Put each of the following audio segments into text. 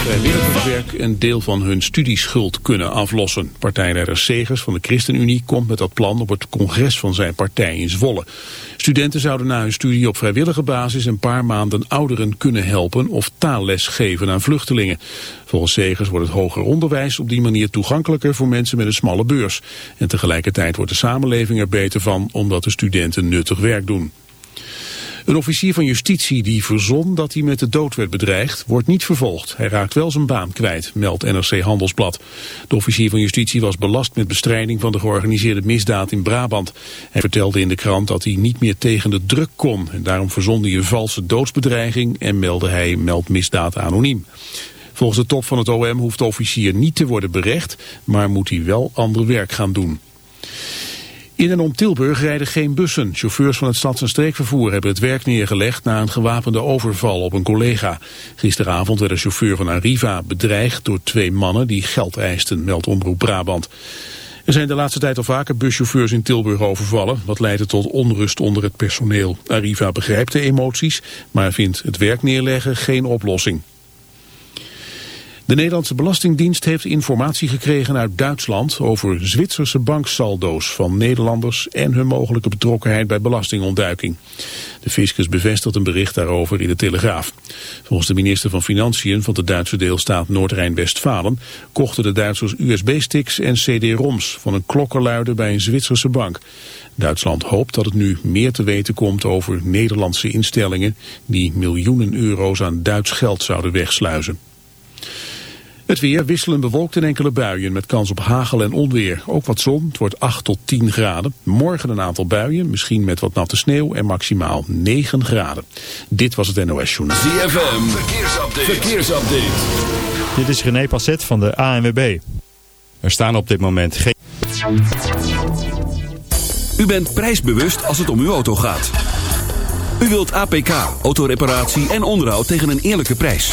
vrijwilligerswerk een deel van hun studieschuld kunnen aflossen. Partijleider Segers van de ChristenUnie komt met dat plan op het congres van zijn partij in Zwolle. Studenten zouden na hun studie op vrijwillige basis een paar maanden ouderen kunnen helpen of taalles geven aan vluchtelingen. Volgens Segers wordt het hoger onderwijs op die manier toegankelijker voor mensen met een smalle beurs. En tegelijkertijd wordt de samenleving er beter van omdat de studenten nuttig werk doen. Een officier van justitie die verzon dat hij met de dood werd bedreigd, wordt niet vervolgd. Hij raakt wel zijn baan kwijt, meldt NRC Handelsblad. De officier van justitie was belast met bestrijding van de georganiseerde misdaad in Brabant. Hij vertelde in de krant dat hij niet meer tegen de druk kon. En daarom verzon hij een valse doodsbedreiging en meldde hij meldmisdaad anoniem. Volgens de top van het OM hoeft de officier niet te worden berecht, maar moet hij wel ander werk gaan doen. In en om Tilburg rijden geen bussen. Chauffeurs van het stads- en streekvervoer hebben het werk neergelegd na een gewapende overval op een collega. Gisteravond werd een chauffeur van Arriva bedreigd door twee mannen die geld eisten, meldt Omroep Brabant. Er zijn de laatste tijd al vaker buschauffeurs in Tilburg overvallen, wat leidde tot onrust onder het personeel. Arriva begrijpt de emoties, maar vindt het werk neerleggen geen oplossing. De Nederlandse Belastingdienst heeft informatie gekregen uit Duitsland over Zwitserse banksaldo's van Nederlanders en hun mogelijke betrokkenheid bij belastingontduiking. De fiscus bevestigt een bericht daarover in de Telegraaf. Volgens de minister van Financiën van de Duitse deelstaat Noord-Rijn-Westfalen kochten de Duitsers USB-sticks en CD-ROMs van een klokkenluider bij een Zwitserse bank. Duitsland hoopt dat het nu meer te weten komt over Nederlandse instellingen die miljoenen euro's aan Duits geld zouden wegsluizen. Het weer wisselen bewolkt in enkele buien met kans op hagel en onweer. Ook wat zon, het wordt 8 tot 10 graden. Morgen een aantal buien, misschien met wat natte sneeuw en maximaal 9 graden. Dit was het NOS Journaal. ZFM, verkeersupdate. verkeersupdate. Dit is René Passet van de ANWB. Er staan op dit moment geen... U bent prijsbewust als het om uw auto gaat. U wilt APK, autoreparatie en onderhoud tegen een eerlijke prijs.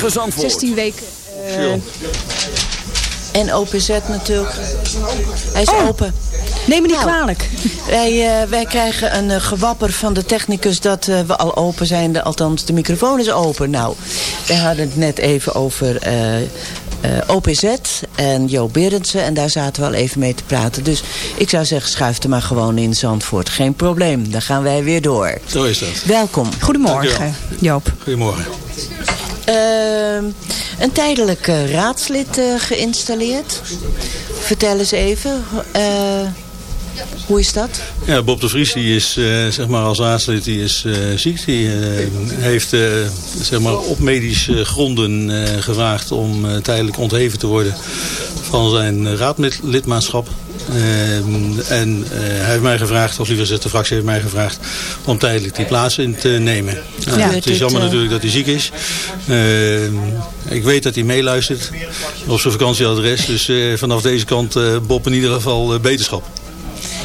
Goedemorgen Zandvoort. 16 weken. En OPZ natuurlijk. Hij is open. Neem me niet Nou. kwalijk. Wij, eh, wij krijgen een eh, gewapper van de technicus dat eh, we al open zijn. De- althans, de microfoon is open. Nou, wij hadden het net even over eh, eh, OPZ en Jo Berendsen. En daar zaten we al even mee te praten. Dus ik zou zeggen, schuif er maar gewoon in Zandvoort. Geen probleem, dan gaan wij weer door. Zo is dat. Welkom. Goedemorgen, Joop. Goedemorgen. Ehm, een tijdelijk eh, raadslid eh, geïnstalleerd. Vertel eens even, eh, hoe is dat? Ja, Bob de Vries die is zeg maar als raadslid die is ziek. Die heeft zeg maar op medische gronden gevraagd om tijdelijk ontheven te worden van zijn raadlidmaatschap. Ehm, en eh, hij heeft mij gevraagd, of liever gezegd de fractie heeft mij gevraagd om tijdelijk die plaats in te nemen. Nou, Ja. het is jammer eh, natuurlijk dat hij ziek is. Ehm, ik weet dat hij meeluistert op zijn vakantieadres. Dus eh, vanaf deze kant Bob in ieder geval beterschap.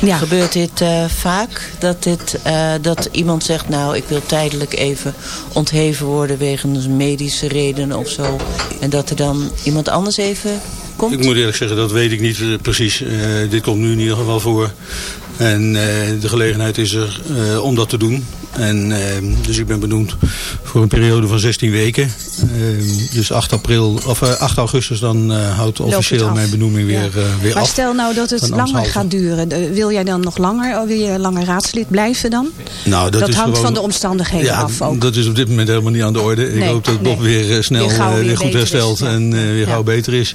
Ja. Gebeurt dit vaak? Dat, dit, dat iemand zegt, nou ik wil tijdelijk even ontheven worden wegens medische redenen of zo. En dat er dan iemand anders even Ik moet eerlijk zeggen, dat weet ik niet eh, precies. Eh, dit komt nu in ieder geval voor. En eh, de gelegenheid is er om dat te doen. En, eh, dus ik ben benoemd voor een periode van 16 weken. Eh, dus 8, april, of, eh, 8 augustus dan eh, houdt officieel mijn benoeming weer, Ja. eh, weer Maar af. stel nou dat het langer gaat duren. Eh, Wil jij dan nog langer, of wil je langer raadslid blijven dan? Nou, Dat, is hangt gewoon- van de omstandigheden ja, af ook. dat is op dit moment helemaal niet aan de orde. Ik hoop dat Bob nee. weer eh, snel Weer eh, goed herstelt is, ja. en eh, weer gauw beter is.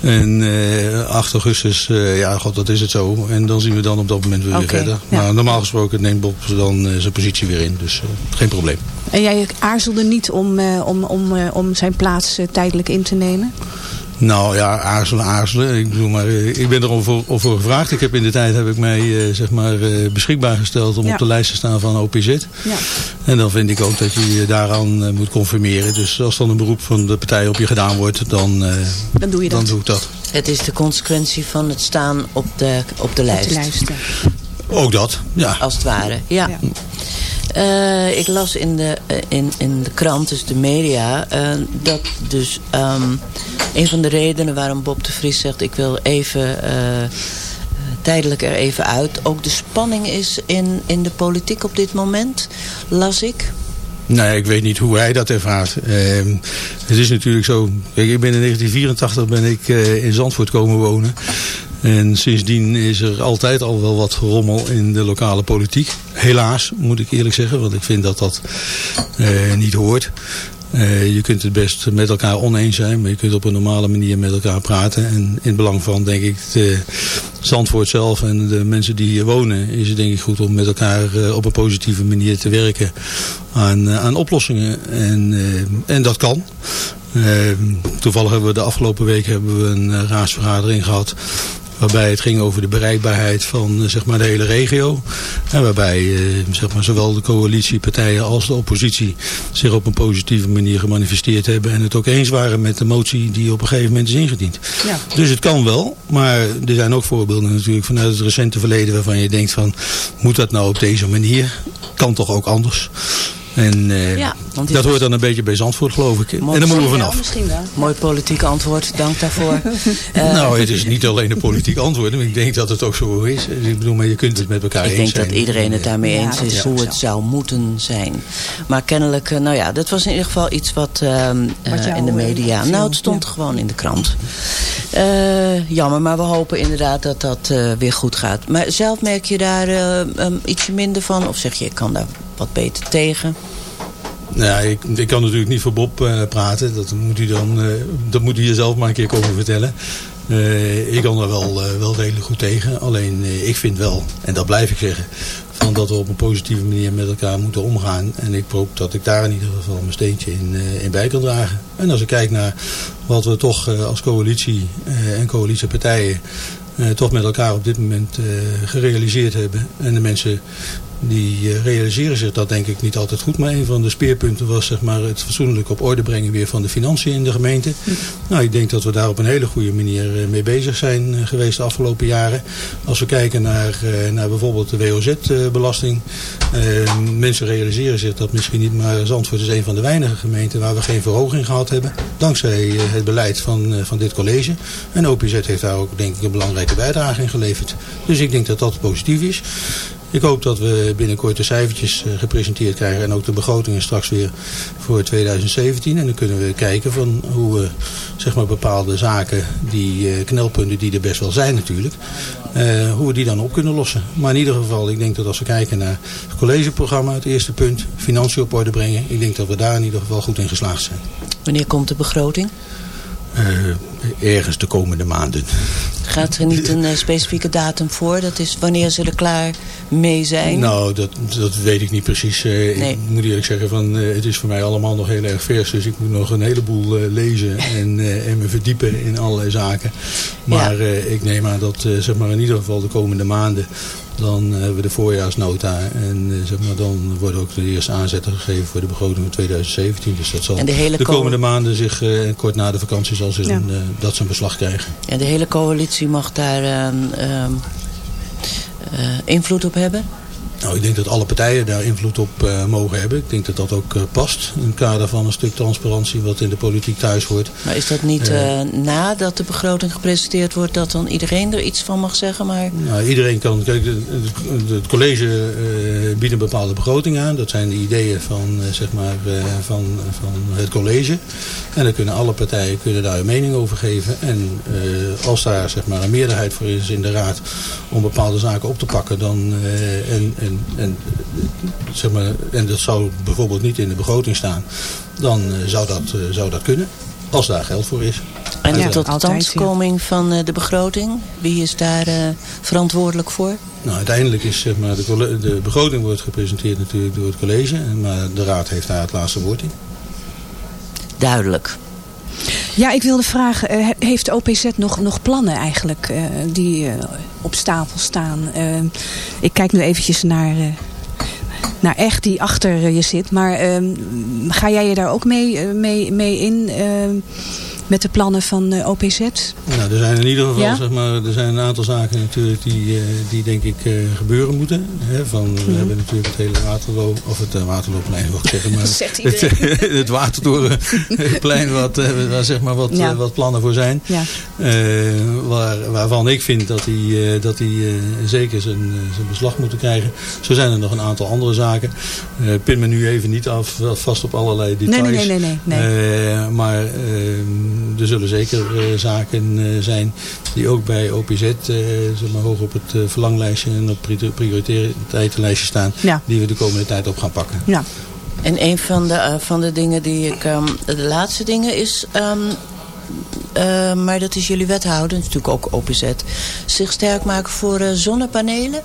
En eh 8 augustus, eh, ja god, dat is het zo. En dan zien we dan op dat moment weer verder. Maar normaal gesproken neemt Bob dan eh, zijn positie weer in. Dus eh, geen probleem. En jij aarzelde niet om, eh, om, om, eh, om zijn plaats tijdelijk in te nemen? Nou ja, aarzelen, aarzelen. Ik, bedoel maar, ik ben er al voor, al voor gevraagd. Ik heb in de tijd heb ik mij eh, zeg maar, eh, beschikbaar gesteld om Ja. op de lijst te staan van OPZ. Ja. En dan vind ik ook dat je je daaraan moet conformeren. Dus als dan een beroep van de partij op je gedaan wordt, dan, eh, Dan doe je dat. dan doe ik dat. Het is de consequentie van het staan op de, op de Op lijst. de lijst. ja. Ook dat, ja. Als het ware, ja. Eh, ik las in de, eh, in, in de krant, dus de media, eh, dat dus ehm, een van de redenen waarom Bob de Vries zegt... ik wil even tijdelijk er even uit... ook de spanning is in, in de politiek op dit moment, las ik. Nee, ik weet niet hoe hij dat ervaart. Ehm, het is natuurlijk zo. Ik ben in 1984 ben ik in Zandvoort komen wonen. En sindsdien is er altijd al wel wat rommel in de lokale politiek. Helaas, moet ik eerlijk zeggen. Want ik vind dat dat eh, niet hoort. Eh, je kunt het best met elkaar oneens zijn. Maar je kunt op een normale manier met elkaar praten. En in belang van, denk ik, de Zandvoort zelf en de mensen die hier wonen... is het denk ik goed om met elkaar eh, op een positieve manier te werken aan, eh, aan oplossingen. En, eh, en dat kan. Toevallig hebben we de afgelopen week hebben we een raadsvergadering gehad waarbij het ging over de bereikbaarheid van eh, zeg maar, de hele regio. En waarbij eh, zeg maar, zowel de coalitiepartijen als de oppositie zich op een positieve manier gemanifesteerd hebben. En het ook eens waren met de motie die op een gegeven moment is ingediend. Ja. Dus het kan wel, maar er zijn ook voorbeelden natuurlijk vanuit het recente verleden waarvan je denkt van, moet dat nou op deze manier? Kan toch ook anders? En eh, Ja, dat hoort dan een beetje bij Zandvoort geloof ik. Mooi en daar moeten we Ja, vanaf. misschien wel. Mooi politiek antwoord, dank daarvoor. Eh, nou, het is niet alleen een politiek antwoord. maar Ik denk dat het ook zo is. Ik bedoel, maar je kunt het met elkaar Ik eens denk zijn. dat iedereen het daarmee Ja, eens is hoe het zo. zou moeten zijn. Maar kennelijk, eh, nou ja, dat was in ieder geval iets wat, ehm, eh, Wat in de media... nou, het stond ja. gewoon in de krant. Eh, jammer, maar we hopen inderdaad dat dat weer goed gaat. Maar zelf merk je daar ehm, ietsje minder van? Of zeg je, ik kan daar wat beter tegen? Nou, ik, ik kan natuurlijk niet voor Bob eh, praten. Dat moet hij dan, eh, dat moet hij jezelf maar een keer komen vertellen. Eh, ik kan er wel, wel redelijk goed tegen. Alleen ik vind wel, en dat blijf ik zeggen, van dat we op een positieve manier met elkaar moeten omgaan. En ik hoop dat ik daar in ieder geval mijn steentje in, in bij kan dragen. En als ik kijk naar wat we toch als coalitie en coalitiepartijen toch met elkaar op dit moment gerealiseerd hebben. En de mensen die eh, realiseren zich dat denk ik niet altijd goed. Maar een van de speerpunten was zeg maar, het fatsoenlijk op orde brengen weer van de financiën in de gemeente. Nou, ik denk dat we daar op een hele goede manier eh, mee bezig zijn eh, geweest de afgelopen jaren. Als we kijken naar, eh, naar bijvoorbeeld de WOZ-belasting. mensen realiseren zich dat misschien niet, maar Zandvoort is een van de weinige gemeenten waar we geen verhoging gehad hebben. Dankzij eh, het beleid van, eh, van dit college. En OPZ heeft daar ook denk ik een belangrijke bijdrage in geleverd. Dus ik denk dat dat positief is. Ik hoop dat we binnenkort de cijfertjes eh, gepresenteerd krijgen en ook de begrotingen straks weer voor 2017. En dan kunnen we kijken van hoe we zeg maar, bepaalde zaken, die eh, knelpunten die er best wel zijn natuurlijk, eh, hoe we die dan op kunnen lossen. Maar in ieder geval, ik denk dat als we kijken naar het collegeprogramma, het eerste punt, financiën op orde brengen. Ik denk dat we daar in ieder geval goed in geslaagd zijn. Wanneer komt de begroting? Eh, ergens de komende maanden. Gaat er niet een eh, specifieke datum voor? Dat is wanneer ze er klaar mee zijn? Nou, dat, dat weet ik niet precies. Eh, Nee. Ik moet eerlijk zeggen, van, het is voor mij allemaal nog heel erg vers. Dus ik moet nog een heleboel lezen en, en me verdiepen in allerlei zaken. Maar ik neem aan dat zeg maar in ieder geval de komende maanden... dan hebben we de voorjaarsnota. En eh, zeg maar, dan worden ook de eerste aanzetten gegeven voor de begroting van 2017. Dus dat zal En de hele de ko- komende maanden zich eh, kort na de vakantie zal ze Ja. een, eh, dat ze een beslag krijgen. En de hele coalitie mag daar ehm, ehm, eh, invloed op hebben? Nou, ik denk dat alle partijen daar invloed op eh, mogen hebben. Ik denk dat dat ook eh, past in het kader van een stuk transparantie wat in de politiek thuis hoort. Maar is dat niet Eh. nadat de begroting gepresenteerd wordt... dat dan iedereen er iets van mag zeggen? Maar Nou, iedereen kan, kijk, het, college biedt een bepaalde begroting aan. Dat zijn de ideeën van, zeg maar, van, van het college. En dan kunnen alle partijen kunnen daar een mening over geven. En als daar zeg maar, een meerderheid voor is in de raad om bepaalde zaken op te pakken, dan, en, en, en, zeg maar, en dat zou bijvoorbeeld niet in de begroting staan, dan eh, zou, dat, eh, zou dat kunnen. Als daar geld voor is. en Ja, tot totstandkoming van eh, de begroting? Wie is daar verantwoordelijk voor? Nou, uiteindelijk is zeg maar, de, de begroting wordt gepresenteerd natuurlijk door het college. Maar de raad heeft daar het laatste woord in. Duidelijk. Ja, ik wilde vragen, eh, he- heeft OPZ nog, nog plannen eigenlijk eh, die eh, op stapel staan? Ik kijk nu eventjes naar, naar Echt die achter je zit. Maar ehm, ga jij je daar ook mee, mee, mee in ehm, met de plannen van eh, OPZ? Nou, er zijn in ieder geval Ja? zeg maar, er zijn een aantal zaken natuurlijk die, eh, die denk ik eh, gebeuren moeten. Hè, van, We Mhm. hebben natuurlijk het hele waterloop, of het uh, waterloopplein wil ik zeggen, maar het, het watertorenplein wat, waar zeg maar wat, Ja. wat plannen voor zijn. Ja. Waar, waarvan ik vind dat die, dat die zeker zijn, zijn beslag moeten krijgen. Zo zijn er nog een aantal andere zaken. Eh pin me nu even niet af, vast op allerlei details. nee, nee, nee. nee, nee. Maar eh, er zullen zeker eh, zaken eh, zijn die ook bij OPZ eh, zeg maar, hoog op het verlanglijstje en op pri- prioriteitenlijstje staan. Ja. Die we de komende tijd op gaan pakken. Ja. En een van de, eh, van de dingen die ik... ehm, de laatste dingen is... ehm, eh, maar dat is jullie wethouder, natuurlijk ook OPZ. Zich sterk maken voor eh, zonnepanelen.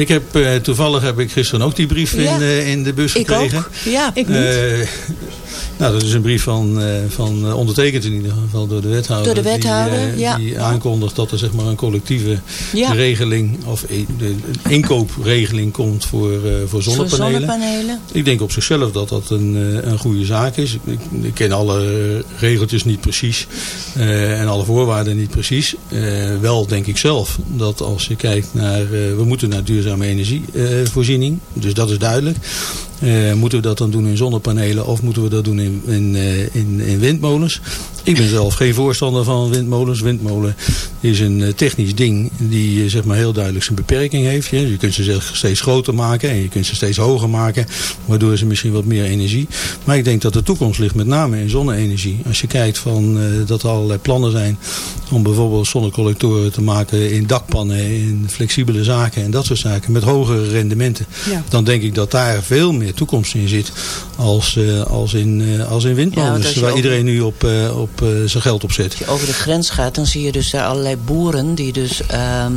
Ik heb, eh, toevallig heb ik gisteren ook die brief Ja. in, eh, in de bus Ik gekregen. ook. Ja. Ik niet. Eh, nou, dat is een brief van, van ondertekend in ieder geval door de wethouder. Door de wethouder, die, ja. Die aankondigt dat er zeg maar een collectieve Ja. regeling of een, een inkoopregeling komt voor, voor Voor zonnepanelen. zonnepanelen. Ik denk op zichzelf dat dat een, een goede zaak is. Ik, ik ken alle regeltjes niet precies en alle voorwaarden niet precies. Wel denk ik zelf dat als je kijkt naar, we moeten naar duurzame energievoorziening, dus dat is duidelijk. Eh, moeten we dat dan doen in zonnepanelen of moeten we dat doen in, in, eh, in, in windmolens? Ik ben zelf geen voorstander van windmolens. Windmolen is een eh, technisch ding die zeg maar heel duidelijk zijn beperking heeft. Je, je kunt ze steeds groter maken en je kunt ze steeds hoger maken. Waardoor ze misschien wat meer energie. Maar ik denk dat de toekomst ligt met name in zonne-energie. Als je kijkt van, dat er allerlei plannen zijn om bijvoorbeeld zonnecollectoren te maken in dakpannen, in flexibele zaken en dat soort zaken met hogere rendementen. Ja. Dan denk ik dat daar veel meer toekomst in zit als, eh, als, in, eh, als in Ja, windmolens. je waar iedereen nu op, eh, op zijn geld op zet. Als je over de grens gaat, dan zie je dus daar allerlei boeren die dus ehm,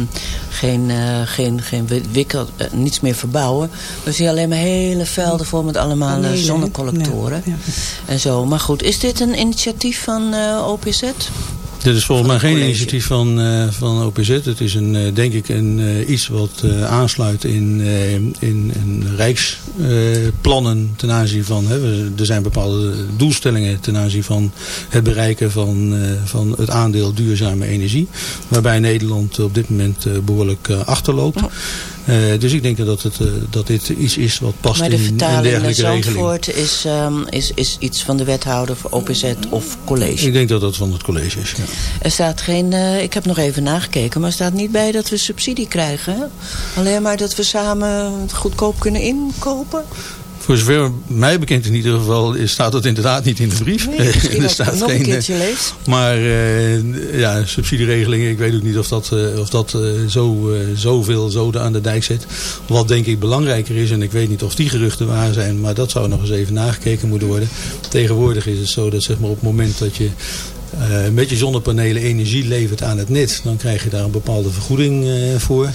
geen, geen, geen wi- wikkel, niets meer verbouwen. Dan zie je alleen maar hele velden vol met allemaal zonnecollectoren. Ja, ja. En zo. Maar goed, is dit een initiatief van OPZ? Dit is volgens mij geen college. initiatief van, eh, van OPZ. Het is een, eh, denk ik een, eh, iets wat aansluit in, in, in rijksplannen ten aanzien van... Hè, we- er zijn bepaalde doelstellingen ten aanzien van het bereiken van, van het aandeel duurzame energie. Waarbij Nederland op dit moment eh, behoorlijk eh, achterloopt. Eh, dus ik denk dat, het, eh, dat dit iets is wat past Maar de in, in vertaling naar dergelijke regeling. Zandvoort is, ehm, is, is iets van de wethouder voor OPZ of college. Ik denk dat dat van het college is. Ja. Er staat geen, eh, ik heb nog even nagekeken, maar er staat niet bij dat we subsidie krijgen. hè? Alleen maar dat we samen goedkoop kunnen inkopen. Voor zover mij bekend in ieder geval staat dat inderdaad niet in de brief. Nee, er het nog een geen, keertje lees. Maar eh, ja, subsidieregelingen, ik weet ook niet of dat, eh, of dat eh, zo, eh, zoveel zoden aan de dijk zet. Wat denk ik belangrijker is, en ik weet niet of die geruchten waar zijn, maar dat zou nog eens even nagekeken moeten worden. Tegenwoordig is het zo dat zeg maar, op het moment dat je eh, met je zonnepanelen energie levert aan het net, dan krijg je daar een bepaalde vergoeding eh, voor.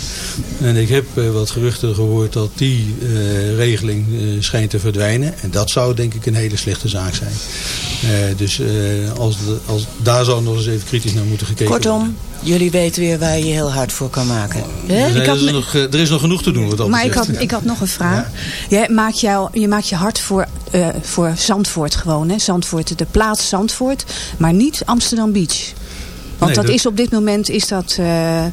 En ik heb eh, wat geruchten gehoord dat die regeling schijnt te verdwijnen. En dat zou denk ik een hele slechte zaak zijn. Dus als, de, als, daar zou nog eens even kritisch naar moeten gekeken worden. Jullie weten weer waar je je heel hard voor kan maken. Hè? Er, ik had is me- nog, eh, er is nog genoeg te doen wat dat Maar ik had, ik had nog een vraag. Jij maakt jou, je maakt je hard voor, eh, voor Zandvoort gewoon. Hè? Zandvoort, de plaats Zandvoort. Maar niet Amsterdam Beach. Want Nee, dat, is op dit moment is dat, eh,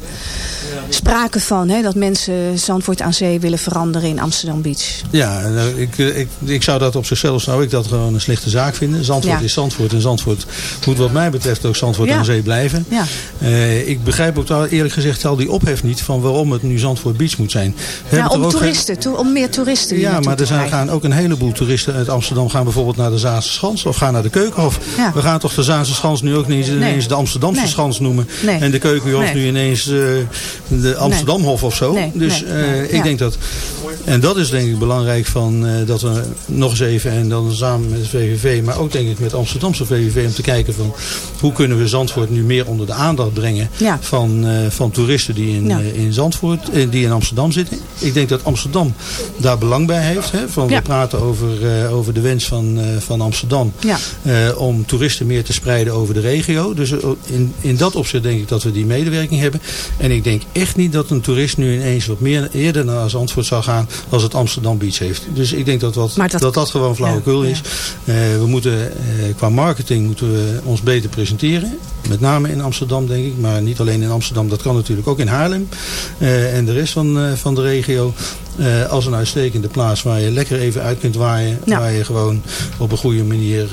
sprake van. Hè? Dat mensen Zandvoort aan zee willen veranderen in Amsterdam Beach. Ja, nou, ik, eh, ik, ik zou dat op zichzelf zou ik dat gewoon een slechte zaak vinden. Zandvoort Ja. is Zandvoort en Zandvoort moet wat mij betreft ook Zandvoort Ja. aan zee blijven. Ja. Eh, ik begrijp ook wel, eerlijk gezegd al die ophef niet van waarom het nu Zandvoort Beach moet zijn. We Ja, om er toeristen, toe- om meer toeristen Ja, maar er zijn, gaan ook een heleboel toeristen uit Amsterdam gaan bijvoorbeeld naar de Zaanse Schans of gaan naar de Keukenhof. We gaan toch de Zaanse Schans nu ook niet ineens de Amsterdamse Nee. Schans noemen. Nee. En de Keukenhof Nee. nu ineens eh, de Amsterdamhof of zo. Dus eh, ik denk dat, en dat is denk ik belangrijk van, eh, dat we nog eens even en dan samen met de VVV, maar ook denk ik met Amsterdamse VVV om te kijken van hoe kunnen we Zandvoort nu meer onder de aandacht brengen van, van toeristen die in, in Zandvoort, die in Amsterdam zitten. Ik denk dat Amsterdam daar belang bij heeft. Hè, van. We praten over, over de wens van, van Amsterdam om toeristen meer te spreiden over de regio. Dus in, in dat opzicht denk ik dat we die medewerking hebben. En ik denk echt niet dat een toerist nu ineens wat meer eerder naar Zandvoort zou gaan als het Amsterdam Beach heeft. Dus ik denk dat wat, dat, dat- dat, gewoon flauwekul Ja, is. Eh, we moeten eh, qua marketing moeten we ons beter presenteren. Met name in Amsterdam denk ik. Maar niet alleen in Amsterdam. Dat kan natuurlijk ook in Haarlem. eh, en de rest van, eh, van de regio. eh, als een uitstekende plaats waar je lekker even uit kunt waaien. Ja. Waar je gewoon op een goede manier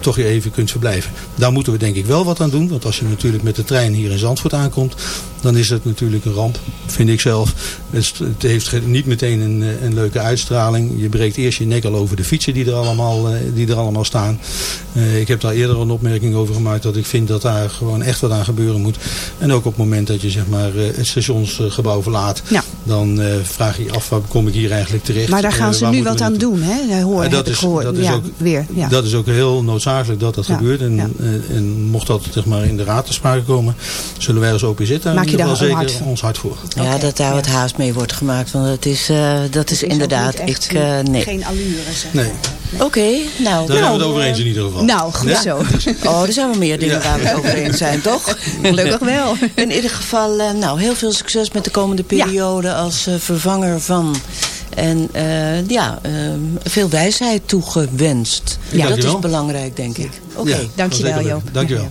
toch je even kunt verblijven. Daar moeten we denk ik wel wat aan doen. Want als je natuurlijk met de trein hier in Zandvoort aankomt. Dan is het natuurlijk een ramp. Vind ik zelf. Het, heeft niet meteen een, een leuke uitstraling. Je breekt eerst je nek al over de fietsen die er allemaal, die er allemaal staan. Ik heb daar eerder een opmerking over gemaakt. Dat ik vind dat daar gewoon echt wat aan gebeuren moet. En ook op het moment dat je zeg maar, eh, het stationsgebouw verlaat. Ja. Dan eh, vraag je je af waar kom ik hier eigenlijk terecht. Maar daar gaan Eh, ze waar nu wat aan doen, hè? Hoor, Ja, heb dat ik is- gehoord. dat is ja, ook- weer. Ja. Dat is ook heel noodzakelijk dat dat Ja. gebeurt. En, Ja. en mocht dat zeg maar, in de raad te sprake komen, zullen wij als OPZ daar Maak je daar zeker hard voor? ons hart voor. Ja, dat daar wat haast mee wordt gemaakt. Want het is, eh, dat is, inderdaad... echt ik, eh, nee. Geen allure, zeg Nee, Oké, nou. daar zijn we nou, het over eens in ieder geval. Nou, goed Ja? zo. Oh, er zijn wel meer dingen Ja. waar we het over eens zijn, toch? Gelukkig wel. In ieder geval, eh, nou, heel veel succes met de komende periode als eh, vervanger van. En eh, ja, veel wijsheid toegewenst. Ja. dat is belangrijk, denk ik. Oké. Ja, Dankjewel. Joop. Dankjewel.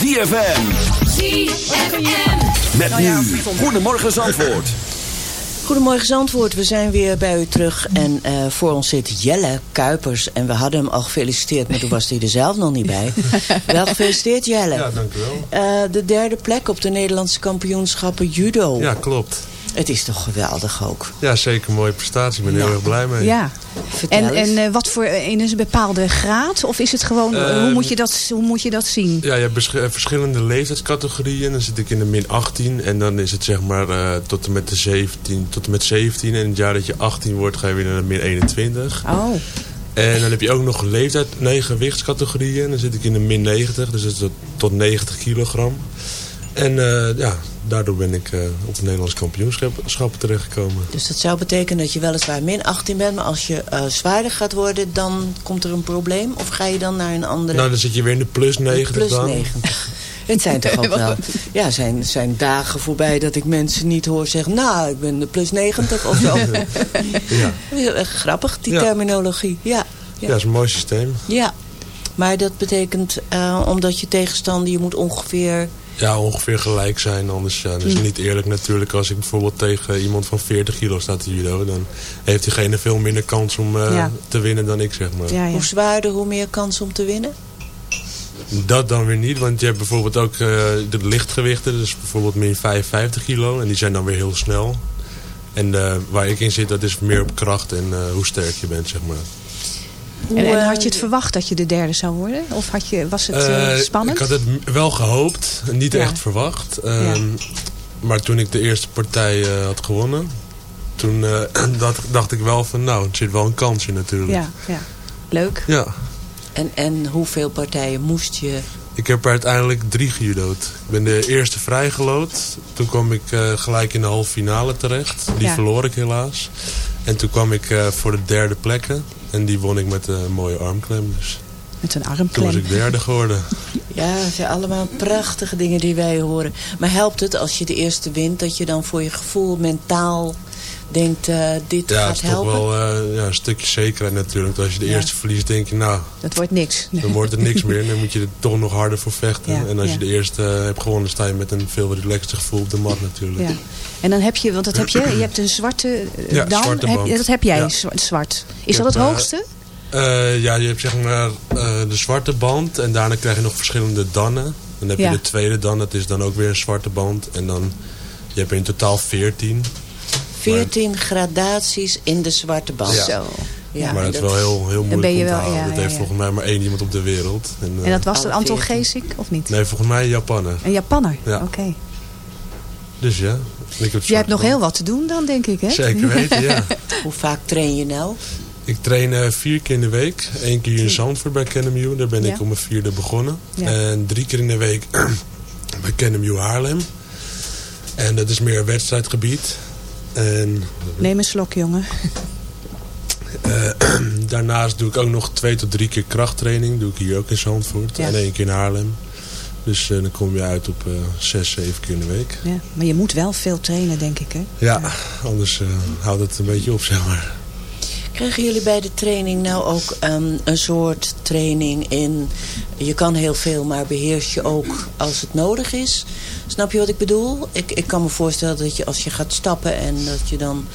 ZFM. ZFM. Met nu, Goedemorgen Zandvoort. Goedemorgen Zandvoort, we zijn weer bij u terug. En eh, voor ons zit Jelle Kuipers. En we hadden hem al gefeliciteerd, maar toen was hij er zelf nog niet bij. Wel gefeliciteerd Jelle. Ja, dank u wel. Eh, de derde plek op de Nederlandse kampioenschappen judo. Ja, klopt. Het is toch geweldig ook. Ja, zeker een mooie prestatie. Ik ben heel erg blij mee. Ja. Vertel En, eens. en eh, wat voor in een bepaalde graad? Of is het gewoon, eh, hoe, moet je dat, hoe moet je dat zien? Ja, je hebt eh, verschillende leeftijdscategorieën. Dan zit ik in de min 18 en dan is het zeg maar eh, tot en met de 17, tot en met 17. En het jaar dat je 18 wordt ga je weer naar de min 21. Oh, En dan heb je ook nog leeftijd, nee, gewichtscategorieën. Dan zit ik in de min 90, dus dat is tot- tot 90 kilogram. En eh, ja, daardoor ben ik eh, op het Nederlands kampioenschap terechtgekomen. Dus dat zou betekenen dat je weliswaar min 18 bent. Maar als je eh, zwaarder gaat worden, dan komt er een probleem. Of ga je dan naar een andere... Nou, dan zit je weer in de plus 90 plus dan. 90. Het zijn toch ook wel... Ja, zijn, zijn dagen voorbij dat ik mensen niet hoor zeggen... Nou, ik ben de plus 90 of zo. Ja. Heel erg grappig, die Ja. terminologie. Ja, ja, dat is een mooi systeem. ja. Maar dat betekent, omdat je tegenstander... je moet ongeveer... Ja, ongeveer gelijk zijn. Anders ja, dat is Hm. niet eerlijk natuurlijk. Als ik bijvoorbeeld tegen iemand van 40 kilo sta te judo... dan heeft diegene veel minder kans om eh, Ja. te winnen dan ik, zeg maar. ja, ja. Hoe zwaarder, hoe meer kans om te winnen? Dat dan weer niet, want je hebt bijvoorbeeld ook eh, de lichtgewichten. Dus bijvoorbeeld min 55 kilo. En die zijn dan weer heel snel. En eh, waar ik in zit, dat is meer op kracht en eh, hoe sterk je bent, zeg maar. En, en eh, had je het verwacht dat je de derde zou worden? Of had je, was het eh, Eh, spannend? Ik had het wel gehoopt, niet Ja. echt verwacht. Ehm, Maar toen ik de eerste partij eh, had gewonnen, toen eh, dacht, dacht ik wel van nou, het zit wel een kansje natuurlijk. Ja, ja. Leuk. Ja. En, en hoeveel partijen moest je... Ik heb er uiteindelijk drie gejudo'd. Ik ben de eerste vrijgelood. Toen kwam ik eh, gelijk in de halve finale terecht. Die Ja. verloor ik helaas. En toen kwam ik eh, voor de derde plekken. En die won ik met een mooie armklem. Dus Met een toen was armklem. ik derde geworden. Ja, het zijn allemaal prachtige dingen die wij horen. Maar helpt het als je de eerste wint, dat je dan voor je gevoel mentaal denkt, eh, dit Ja, het gaat is toch helpen? wel eh, ja, een stukje zekerheid natuurlijk. Als je de Ja. eerste verliest, denk je nou, Dat wordt niks. dan wordt het niks meer. Dan moet je er toch nog harder voor vechten. Ja, en als ja. je de eerste eh, hebt gewonnen, sta je met een veel relaxter gevoel op de mat natuurlijk. Ja. En dan heb je, want dat heb je, je hebt een zwarte Ja, dan. zwarte Heb, band. dat heb jij, Ja. zwa- zwart. Ik Is dat heb, het hoogste? Eh, ja, je hebt zeg maar eh, de zwarte band en daarna krijg je nog verschillende dannen. Dan heb Ja. je de tweede dan, dat is dan ook weer een zwarte band. En dan, je hebt er in totaal 14. 14 gradaties in de zwarte band. Ja. Zo. Ja, maar dat is wel heel, heel ben moeilijk je om te wel- ja, dat ja, heeft ja. volgens mij maar één iemand op de wereld. En, eh, En dat was alle dan Anton 14. Geesink, of niet? Nee, volgens mij Japaner. Een Japanner? Ja. Oké. Dus ja. Ik heb jij hebt nog heel wat te doen dan, denk ik, hè? Zeker weten, ja. Hoe vaak train je nou? Ik train eh, vier keer in de week. Eén keer in Zandvoort bij KNMU. Daar ben Ja. ik om mijn vierde begonnen. Ja. En drie keer in de week bij KNMU Haarlem. En dat is meer een wedstrijdgebied. En Neem een slok, jongen. eh, daarnaast doe ik ook nog twee tot drie keer krachttraining. Doe ik hier ook in Zandvoort. Ja. En één keer in Haarlem. Dus eh, dan kom je uit op eh, zes, zeven keer in de week. Ja. Maar je moet wel veel trainen, denk ik, hè? Ja, anders eh, houdt het een beetje op, zeg maar. Krijgen jullie bij de training nou ook ehm, een soort training in... Je kan heel veel, maar beheers je ook als het nodig is? Snap je wat ik bedoel? Ik, ik kan me voorstellen dat je als je gaat stappen en dat je dan...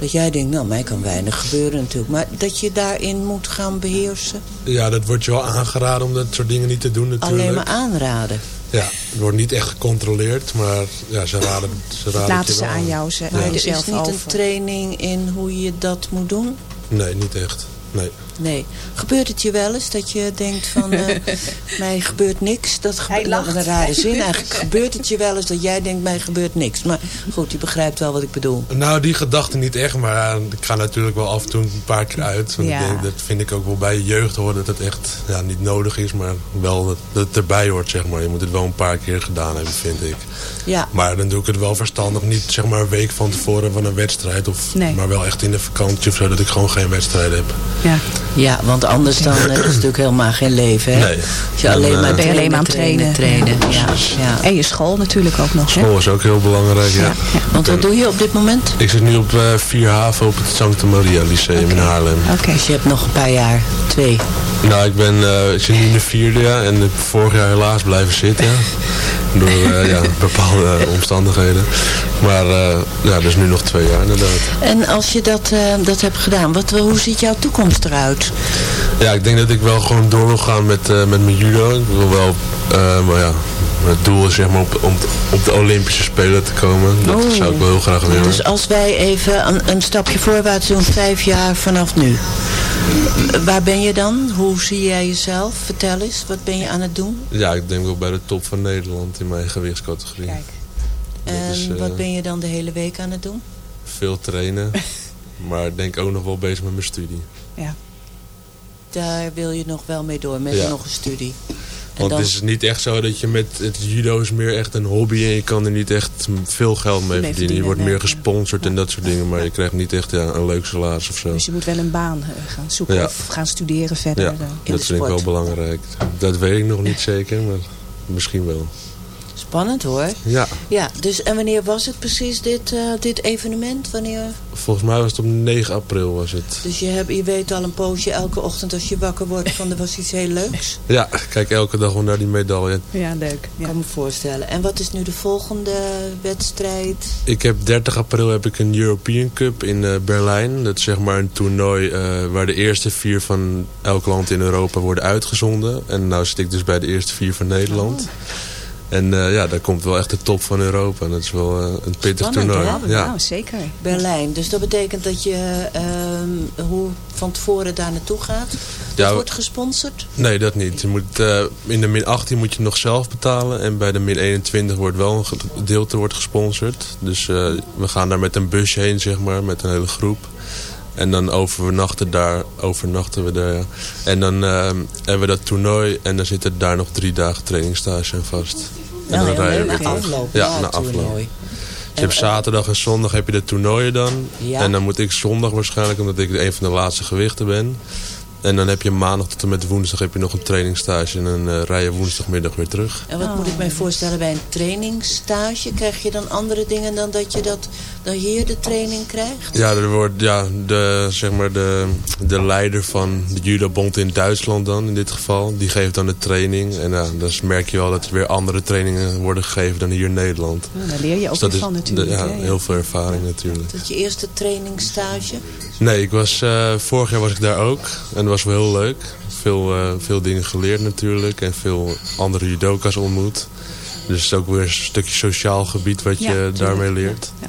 Dat jij denkt, nou, mij kan weinig gebeuren natuurlijk. Maar dat je daarin moet gaan beheersen. Ja, dat wordt je wel aangeraden om dat soort dingen niet te doen natuurlijk. Alleen maar aanraden. Ja, het wordt niet echt gecontroleerd, maar ja, ze raden, ze raden het laten je ze aan jou ze- Ja. er jezelf is niet over. een training in hoe je dat moet doen? Nee, niet echt. Nee. Nee. Gebeurt het je wel eens dat je denkt van... eh, mij gebeurt niks? Dat gebeurt lacht. wat een rare zin. Eigenlijk gebeurt het je wel eens dat jij denkt... mij gebeurt niks. Maar goed, je begrijpt wel wat ik bedoel. Nou, die gedachte niet echt, maar ja, ik ga natuurlijk wel af en toe een paar keer uit. Want Ja. ik denk, dat vind ik ook wel bij je jeugd horen dat het echt ja, niet nodig is, maar wel dat, dat het erbij hoort, zeg maar. Je moet het wel een paar keer gedaan hebben, vind ik. Ja. Maar dan doe ik het wel verstandig. Niet zeg maar een week van tevoren van een wedstrijd. Of, Nee. Maar wel echt in de vakantie of zo, dat ik gewoon geen wedstrijd heb. Ja. Ja, want anders dan eh, is het natuurlijk helemaal geen leven. Hè? Nee. Als je alleen maar eh, Ben je alleen maar aan het trainen, trainen. Ja, ja. En je school natuurlijk ook nog, hè? School is ook heel belangrijk, ja. Want wat doe je op dit moment? Ik zit nu op eh 4 haven op het Santa Maria Lyceum in Haarlem. Oké. Dus je hebt nog een paar jaar, twee. Nou, ik, ben, eh, ik zit nu in de vierde jaar en heb vorig jaar helaas blijven zitten. Door eh, ja, bepaalde omstandigheden. Maar eh, ja, dus nu nog twee jaar inderdaad. En als je dat, eh, dat hebt gedaan, wat, hoe ziet jouw toekomst eruit? Ja, ik denk dat ik wel gewoon door wil gaan met, eh, met mijn judo. Ik wil wel, eh, maar ja, het doel is zeg maar op, om op de Olympische Spelen te komen. Dat Oh. zou ik wel heel graag willen. Dus als wij even een, een stapje voorwaarts doen, vijf jaar vanaf nu. Waar ben je dan? Hoe zie jij jezelf? Vertel eens, wat ben je aan het doen? Ja, ik denk wel bij de top van Nederland in mijn gewichtscategorie. Kijk. Dat En is, eh, wat ben je dan de hele week aan het doen? Veel trainen. maar ik denk ook nog wel bezig met mijn studie. Ja. Daar wil je nog wel mee door, met Ja. nog een studie. En Want dan, het is niet echt zo dat je met het judo is meer echt een hobby en je kan er niet echt veel geld mee Mee verdienen. Je wordt meer gesponsord en dat soort dingen, maar je krijgt niet echt ja, een leuk salaris of zo. Dus je moet wel een baan eh, gaan zoeken of gaan studeren verder. Ja, eh. in dat de vind ik wel belangrijk. Dat weet ik nog niet zeker, maar misschien wel. Spannend hoor. Ja, Ja, dus en wanneer was het precies dit, eh, dit evenement? Wanneer? volgens mij was het op 9 april was het. Dus je, hebt, je weet al een poosje elke ochtend als je wakker wordt van er was iets heel leuks. Ja, ik kijk elke dag wel naar die medaille. Ja, leuk. Ik Ja. kan me voorstellen. En wat is nu de volgende wedstrijd? Ik heb 30 april heb ik een European Cup in eh, Berlijn. Dat is zeg maar een toernooi eh, waar de eerste vier van elk land in Europa worden uitgezonden. En nou zit ik dus bij de eerste vier van Nederland. En eh, ja, daar komt wel echt de top van Europa. En dat is wel eh, een pittig Spannend, toernooi. hè? Ja. Nou, zeker. Berlijn. Dus dat betekent dat je ehm, hoe van tevoren daar naartoe gaat. Dat Ja, wordt gesponsord. Nee, dat niet. Je moet, eh, in de min 18 moet je nog zelf betalen. En bij de min 21 wordt wel een gedeelte wordt gesponsord. Dus we gaan daar met een busje heen, zeg maar, met een hele groep. En dan overnachten, daar, overnachten we daar. ja. En dan eh, hebben we dat toernooi en dan zit er daar nog drie dagen trainingstage aan vast. En Nou, dan rijden we weer afloop, Ja, na afloop. Dus je hebt zaterdag en zondag heb je de toernooien dan. Ja. En dan moet ik zondag waarschijnlijk, omdat ik een van de laatste gewichten ben. En dan heb je maandag tot en met woensdag heb je nog een trainingstage. En dan eh, rij je woensdagmiddag weer terug. En wat moet ik mij voorstellen bij een trainingsstage? Krijg je dan andere dingen dan dat je dat, dat hier de training krijgt? Ja, er wordt ja, de, zeg maar de, de leider van de judobond in Duitsland dan, in dit geval. Die geeft dan de training. En ja, dan merk je wel dat er weer andere trainingen worden gegeven dan hier in Nederland. Nou, daar leer je ook Dus dat weer is van natuurlijk. ja, ja. heel veel ervaring natuurlijk. Dat is je eerste trainingsstage? Nee, ik was, eh, vorig jaar was ik daar ook. En dat was wel heel leuk. Veel, eh, veel dingen geleerd natuurlijk. En veel andere judoka's ontmoet. Dus het is ook weer een stukje sociaal gebied wat je tuurlijk. daarmee leert. Ja.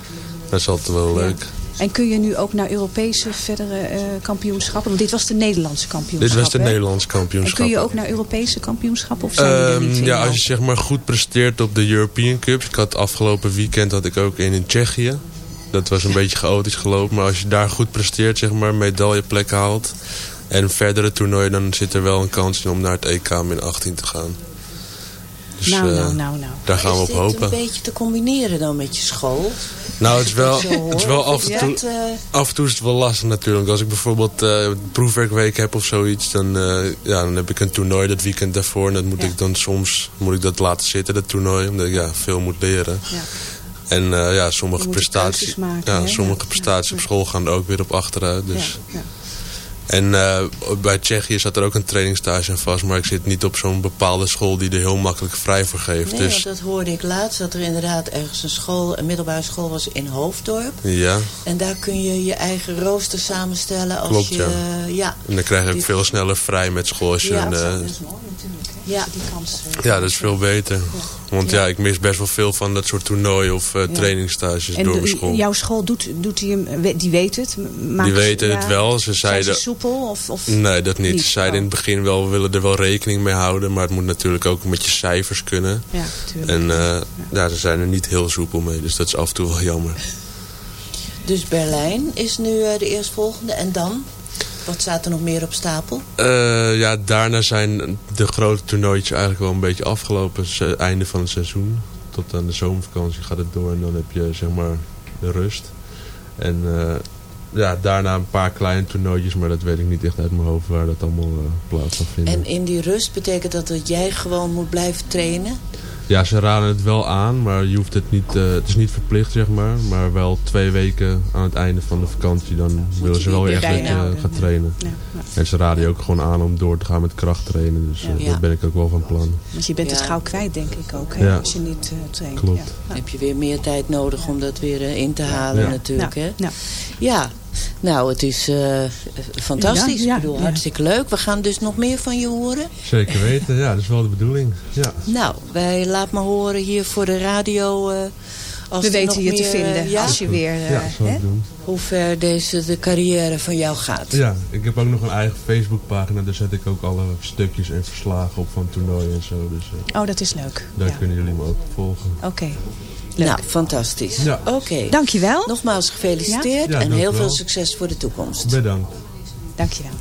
Dat is altijd wel leuk. En kun je nu ook naar Europese verdere eh, kampioenschappen? Want dit was de Nederlandse kampioenschap. Dit was de hè? Nederlandse En kampioenschap. kun je ook naar Europese kampioenschappen? Of zijn Ehm, ja, als je zeg maar goed presteert op de European Cups. Ik had afgelopen weekend had ik ook een in Tsjechië. Dat was een beetje chaotisch gelopen. Maar als je daar goed presteert, zeg maar, medailleplek haalt. En verdere toernooien, dan zit er wel een kans in om naar het EK min 18 te gaan. Dus nou, eh, nou, nou, nou. daar gaan we Is op dit hopen. een beetje te combineren dan met je school? Nou, het is wel, het is wel af is en toe... eh, Af en toe is het wel lastig natuurlijk. Als ik bijvoorbeeld eh proefwerkweek heb of zoiets, dan, eh, ja, dan heb ik een toernooi dat weekend daarvoor. En dat moet ik dan soms moet ik dat laten zitten, dat toernooi, omdat ik ja, veel moet leren. Ja. En eh, ja, sommige prestaties, maken, ja, sommige prestaties op school gaan er ook weer op achteruit. Dus. En eh, bij Tsjechië zat er ook een trainingstage aan vast, maar ik zit niet op zo'n bepaalde school die er heel makkelijk vrij voor geeft. Nee, dus dat hoorde ik laatst. Dat er inderdaad ergens een school, een middelbare school was in Hoofddorp. ja, En daar kun je je eigen rooster samenstellen. Als Klopt, je, ja. ja. en dan krijg je ook veel sneller vrij met school. Als je Ja, een, dat eh, is Dat is mooi natuurlijk. Ja. Die kans. eh, Ja, dat is veel beter. Want ja. Ja. ik mis best wel veel van dat soort toernooien of eh, trainingstages En door de- mijn school. jouw school doet, doet die, hem, we- die weet het? Maakt Die ze- weten het ja, wel. Ze Zijn zeiden... ze soepel? Of, of... Nee, dat niet. Niet, Ze zeiden in het begin wel, we willen er wel rekening mee houden. Maar het moet natuurlijk ook met je cijfers kunnen. Ja, tuurlijk. En eh ja, ze zijn er niet heel soepel mee. Dus dat is af en toe wel jammer. Dus Berlijn is nu eh, de eerstvolgende. En dan? Wat staat er nog meer op stapel? Eh, ja, daarna zijn de grote toernooitjes eigenlijk wel een beetje afgelopen. Het eh, einde van het seizoen. Tot aan de zomervakantie gaat het door. En dan heb je zeg maar de rust. En eh, ja, daarna een paar kleine toernooitjes. Maar dat weet ik niet echt uit mijn hoofd waar dat allemaal plaats zal vinden. En in die rust betekent dat dat jij gewoon moet blijven trainen? Ja, ze raden het wel aan, maar je hoeft het niet, eh, het is niet verplicht, zeg maar. Maar wel twee weken aan het einde van de vakantie, dan willen ze wel echt dat je bijhouden. gaat trainen. Ja, ja. En ze raden je ook gewoon aan om door te gaan met krachttrainen. Dus eh, Ja. dat ben ik ook wel van plan. Want je bent het gauw kwijt, denk ik ook, hè, Ja. als je niet eh, traint. Klopt. Ja. Dan heb je weer meer tijd nodig om dat weer eh, in te halen Ja. natuurlijk. Hè? Ja, nou het is eh, fantastisch. Ja, ja, ik bedoel, ja. hartstikke leuk. We gaan dus nog meer van je horen. Zeker weten, ja, dat is wel de bedoeling. Ja. Nou, wij laat maar horen hier voor de radio. eh, als We weten nog je te vinden eh, ja, als je weer... eh, ja, hè? hoe ver deze de carrière van jou gaat. Ja, ik heb ook nog een eigen Facebookpagina. Daar zet ik ook alle stukjes en verslagen op van toernooien en zo. Dus eh, Oh, dat is leuk. daar Ja. kunnen jullie me ook volgen. Oké. Leuk. Nou, fantastisch. Ja. Oké. Dankjewel. Nogmaals gefeliciteerd Ja, en heel veel succes voor de toekomst. Bedankt. Dankjewel.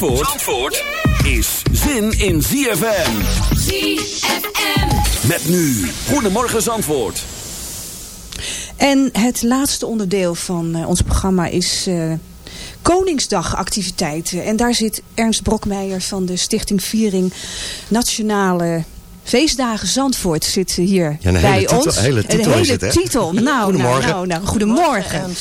Zandvoort, is zin in ZFM. ZFM. Met nu, Goedemorgen Zandvoort. En het laatste onderdeel van eh, ons programma is eh, Koningsdagactiviteiten. En daar zit Ernst Brokmeijer van de Stichting Viering Nationale Feestdagen Zandvoort zit hier Ja, een bij titel- ons. hele titel een is hele het, hè? titel. Nou, nou, Goedemorgen. nou, nou, goedemorgen.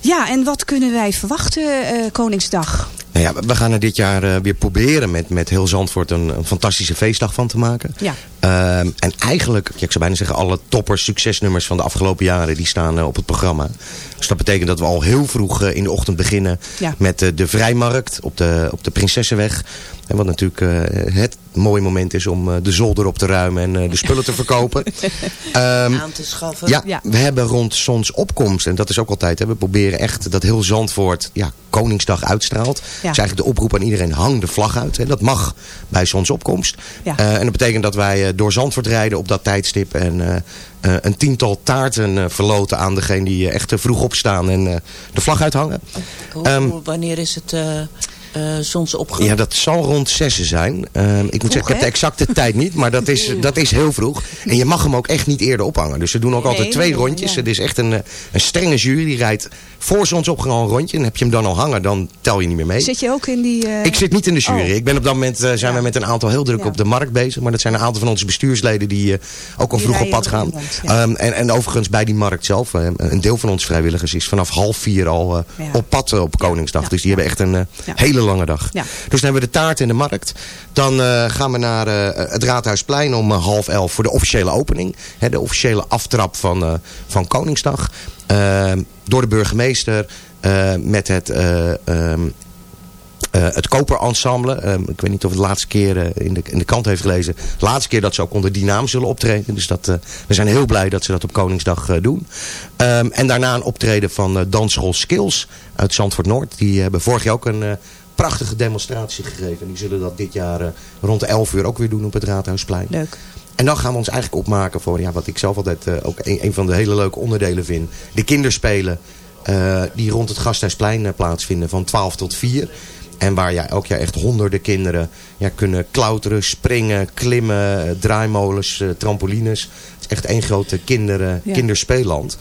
Ja, en wat kunnen wij verwachten eh, Koningsdag? Nou ja, we gaan er dit jaar eh, weer proberen met, met heel Zandvoort een, een fantastische feestdag van te maken. Ja. Ehm, en eigenlijk, ja, ik zou bijna zeggen, alle toppers, succesnummers van de afgelopen jaren, die staan eh, op het programma. Dus dat betekent dat we al heel vroeg eh, in de ochtend beginnen Ja. met de Vrijmarkt op de, op de Prinsessenweg. En wat natuurlijk eh, het mooie moment is om eh, de zolder op te ruimen en eh, de spullen te verkopen. Ehm, aan te schaffen. ja, we hebben rond zonsopkomst, en dat is ook altijd, hè, we proberen echt dat heel Zandvoort ja, Koningsdag uitstraalt. Dus eigenlijk de oproep aan iedereen, hang de vlag uit. Hè. Dat mag bij zonsopkomst. Ja. Eh, en dat betekent dat wij eh, door Zandvoort rijden op dat tijdstip en eh, eh, een tiental taarten eh, verloten aan degene die echt eh, vroeg opstaan en eh, de vlag uithangen. Hoe- Ehm, wanneer is het eh eh, zonsopgang? Ja, dat zal rond zessen zijn. Ehm, ik moet zeggen, ik heb de exacte tijd niet, maar dat is, dat is heel vroeg. En je mag hem ook echt niet eerder ophangen. Dus ze doen ook Nee, altijd twee nee, rondjes. ja. Het is echt een, eh, een strenge jury. Die rijdt voor zonsopgang al een rondje. En heb je hem dan al hangen, dan tel je niet meer mee. Zit je ook in die... eh, Ik zit niet in de jury. Oh. Ik ben op dat moment zijn Ja. we met een aantal heel druk Ja. op de markt bezig. Maar dat zijn een aantal van onze bestuursleden die ook al Die vroeg op pad gaan. Ehm, en, en overigens bij die markt zelf. een deel van onze vrijwilligers is vanaf half vier al op pad op Koningsdag. Dus die hebben echt een hele lange dag. Ja. Dus dan hebben we de taart in de markt. Dan eh, gaan we naar eh, het Raadhuisplein om eh, half elf voor de officiële opening. Hè, de officiële aftrap van, van Koningsdag. Ehm, door de burgemeester met het... ehm, eh, het Koperensemble. Ehm, ik weet niet of het de laatste keer in, de, in de krant heeft gelezen. De laatste keer dat ze ook onder die naam zullen optreden. Dus dat, we zijn heel blij dat ze dat op Koningsdag doen. En daarna een optreden van Dansschool Skills uit Zandvoort Noord. Die hebben vorig jaar ook een prachtige demonstratie gegeven. En die zullen dat dit jaar eh, rond 11 uur ook weer doen op het Raadhuisplein. Leuk. En dan gaan we ons eigenlijk opmaken voor ja, wat ik zelf altijd eh, ook een, een van de hele leuke onderdelen vind. De kinderspelen eh, die rond het Gasthuisplein plaatsvinden van 12 tot 4. En waar ja, elk jaar echt honderden kinderen ja, kunnen klauteren, springen, klimmen, draaimolens, trampolines. Het is echt één grote kinder, Ja. kinderspeelland.